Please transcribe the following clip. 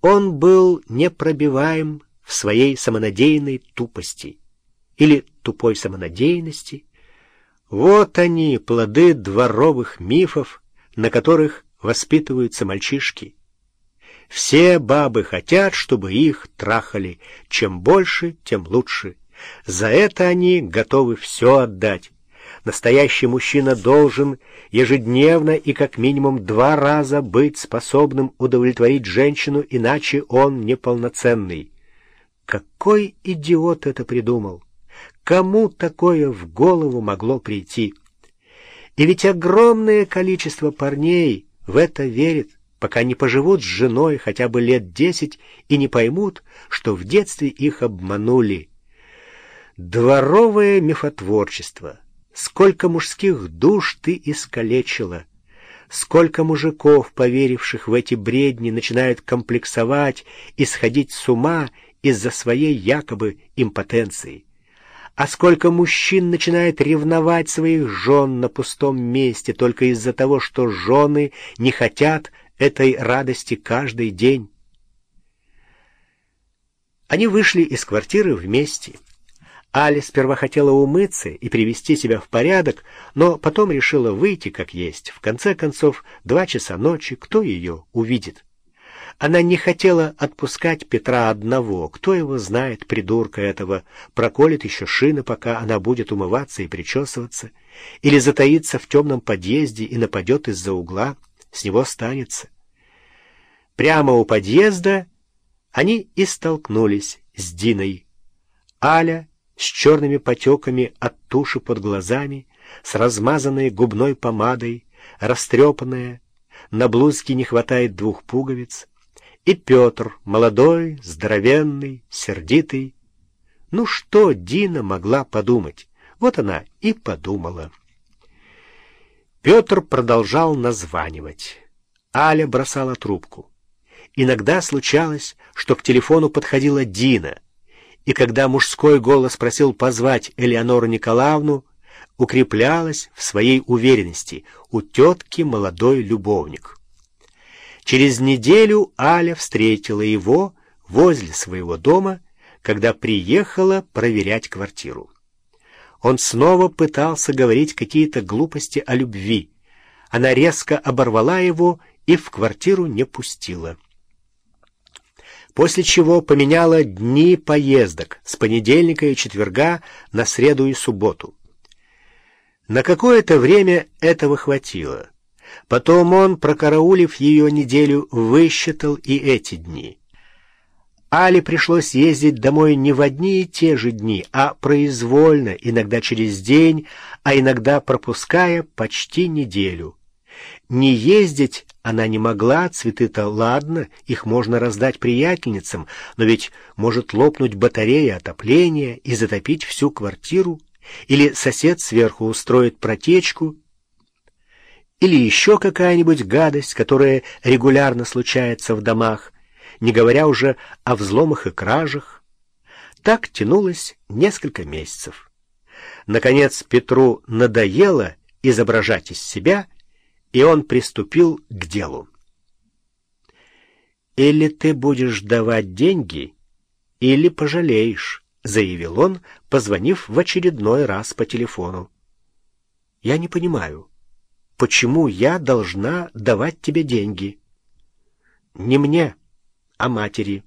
Он был непробиваем в своей самонадеянной тупости или тупой самонадеянности. Вот они, плоды дворовых мифов, на которых воспитываются мальчишки. Все бабы хотят, чтобы их трахали. Чем больше, тем лучше. За это они готовы все отдать. Настоящий мужчина должен ежедневно и как минимум два раза быть способным удовлетворить женщину, иначе он неполноценный. Какой идиот это придумал? Кому такое в голову могло прийти? И ведь огромное количество парней в это верит пока не поживут с женой хотя бы лет десять и не поймут, что в детстве их обманули. Дворовое мифотворчество. Сколько мужских душ ты искалечила! Сколько мужиков, поверивших в эти бредни, начинают комплексовать и сходить с ума из-за своей якобы импотенции. А сколько мужчин начинает ревновать своих жен на пустом месте только из-за того, что жены не хотят этой радости каждый день. Они вышли из квартиры вместе. Аля сперва хотела умыться и привести себя в порядок, но потом решила выйти как есть. В конце концов, два часа ночи, кто ее увидит? Она не хотела отпускать Петра одного. Кто его знает, придурка этого, проколет еще шины, пока она будет умываться и причесываться, или затаится в темном подъезде и нападет из-за угла с него станется. Прямо у подъезда они и столкнулись с Диной. Аля с черными потеками от туши под глазами, с размазанной губной помадой, растрепанная, на блузке не хватает двух пуговиц, и Петр, молодой, здоровенный, сердитый. Ну что Дина могла подумать? Вот она и подумала. Петр продолжал названивать. Аля бросала трубку. Иногда случалось, что к телефону подходила Дина, и когда мужской голос просил позвать Элеонору Николаевну, укреплялась в своей уверенности у тетки молодой любовник. Через неделю Аля встретила его возле своего дома, когда приехала проверять квартиру. Он снова пытался говорить какие-то глупости о любви. Она резко оборвала его и в квартиру не пустила. После чего поменяла дни поездок с понедельника и четверга на среду и субботу. На какое-то время этого хватило. Потом он, прокараулив ее неделю, высчитал и эти дни. Али пришлось ездить домой не в одни и те же дни, а произвольно, иногда через день, а иногда пропуская почти неделю. Не ездить она не могла, цветы-то ладно, их можно раздать приятельницам, но ведь может лопнуть батарея отопления и затопить всю квартиру, или сосед сверху устроит протечку, или еще какая-нибудь гадость, которая регулярно случается в домах, не говоря уже о взломах и кражах. Так тянулось несколько месяцев. Наконец Петру надоело изображать из себя, и он приступил к делу. «Или ты будешь давать деньги, или пожалеешь», — заявил он, позвонив в очередной раз по телефону. «Я не понимаю, почему я должна давать тебе деньги?» «Не мне, а матери».